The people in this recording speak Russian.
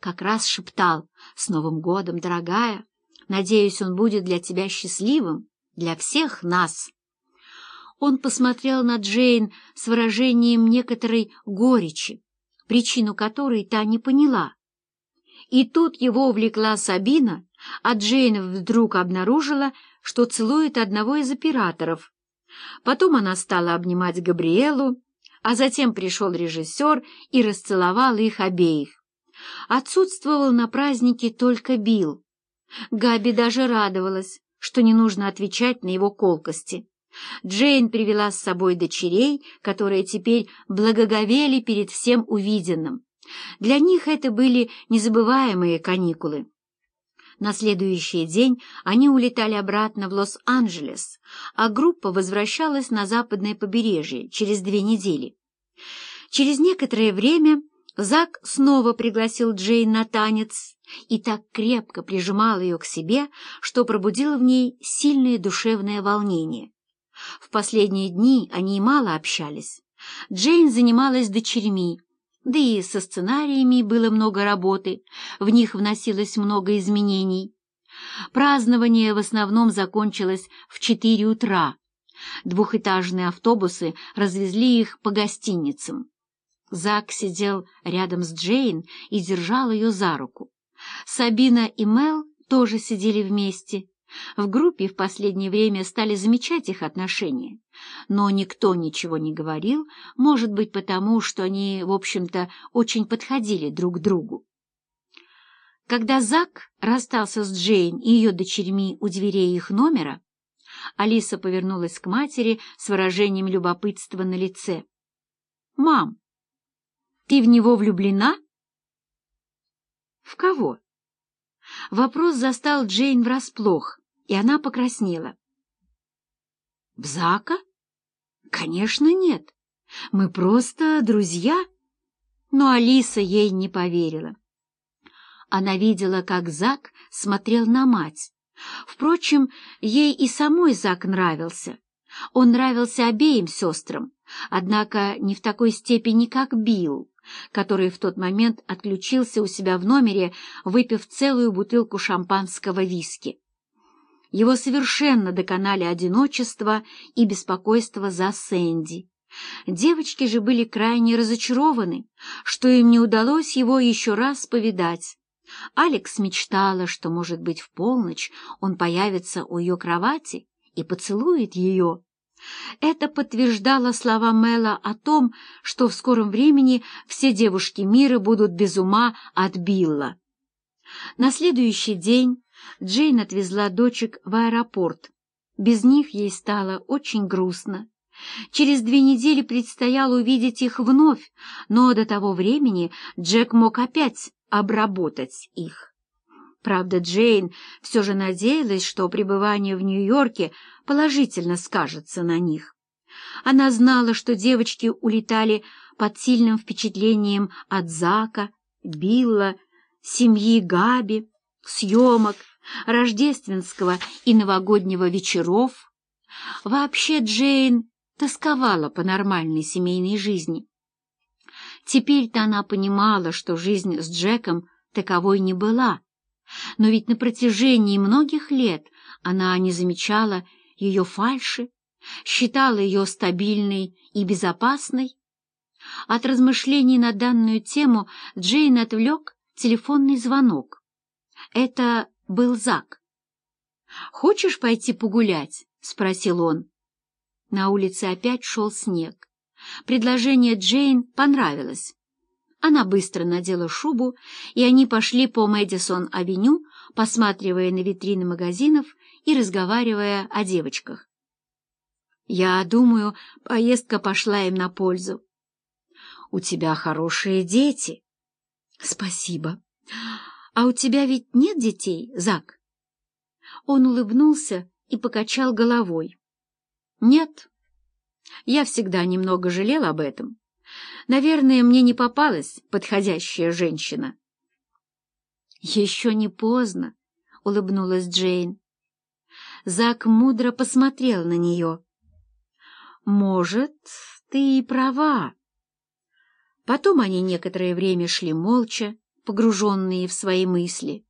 как раз шептал «С Новым годом, дорогая! Надеюсь, он будет для тебя счастливым, для всех нас!» Он посмотрел на Джейн с выражением некоторой горечи, причину которой та не поняла. И тут его увлекла Сабина, а Джейн вдруг обнаружила, что целует одного из операторов. Потом она стала обнимать Габриэлу, а затем пришел режиссер и расцеловал их обеих. Отсутствовал на празднике только Билл. Габи даже радовалась, что не нужно отвечать на его колкости. Джейн привела с собой дочерей, которые теперь благоговели перед всем увиденным. Для них это были незабываемые каникулы. На следующий день они улетали обратно в Лос-Анджелес, а группа возвращалась на западное побережье через две недели. Через некоторое время Зак снова пригласил Джейн на танец и так крепко прижимал ее к себе, что пробудило в ней сильное душевное волнение. В последние дни они мало общались. Джейн занималась дочерьми, да и со сценариями было много работы, в них вносилось много изменений. Празднование в основном закончилось в четыре утра. Двухэтажные автобусы развезли их по гостиницам. Зак сидел рядом с Джейн и держал ее за руку. Сабина и Мел тоже сидели вместе. В группе в последнее время стали замечать их отношения, но никто ничего не говорил, может быть, потому, что они, в общем-то, очень подходили друг к другу. Когда Зак расстался с Джейн и ее дочерьми у дверей их номера, Алиса повернулась к матери с выражением любопытства на лице. «Мам, ты в него влюблена?» «В кого?» Вопрос застал Джейн врасплох, и она покраснела. «В Зака? Конечно, нет. Мы просто друзья». Но Алиса ей не поверила. Она видела, как Зак смотрел на мать. Впрочем, ей и самой Зак нравился. Он нравился обеим сестрам, однако не в такой степени, как Билл который в тот момент отключился у себя в номере, выпив целую бутылку шампанского виски. Его совершенно доконали одиночество и беспокойство за Сэнди. Девочки же были крайне разочарованы, что им не удалось его еще раз повидать. Алекс мечтала, что, может быть, в полночь он появится у ее кровати и поцелует ее. Это подтверждало слова Мэла о том, что в скором времени все девушки мира будут без ума от Билла. На следующий день Джейн отвезла дочек в аэропорт. Без них ей стало очень грустно. Через две недели предстояло увидеть их вновь, но до того времени Джек мог опять обработать их. Правда, Джейн все же надеялась, что пребывание в Нью-Йорке положительно скажется на них. Она знала, что девочки улетали под сильным впечатлением от Зака, Билла, семьи Габи, съемок, рождественского и новогоднего вечеров. Вообще Джейн тосковала по нормальной семейной жизни. Теперь-то она понимала, что жизнь с Джеком таковой не была, но ведь на протяжении многих лет она не замечала ее фальши, считала ее стабильной и безопасной. От размышлений на данную тему Джейн отвлек телефонный звонок. Это был Зак. «Хочешь пойти погулять?» — спросил он. На улице опять шел снег. Предложение Джейн понравилось. Она быстро надела шубу, и они пошли по Мэдисон-авеню, посматривая на витрины магазинов и разговаривая о девочках. Я думаю, поездка пошла им на пользу. У тебя хорошие дети. Спасибо. А у тебя ведь нет детей, Зак? Он улыбнулся и покачал головой. Нет. Я всегда немного жалел об этом. Наверное, мне не попалась подходящая женщина. «Еще не поздно», — улыбнулась Джейн. Зак мудро посмотрел на нее. «Может, ты и права». Потом они некоторое время шли молча, погруженные в свои мысли.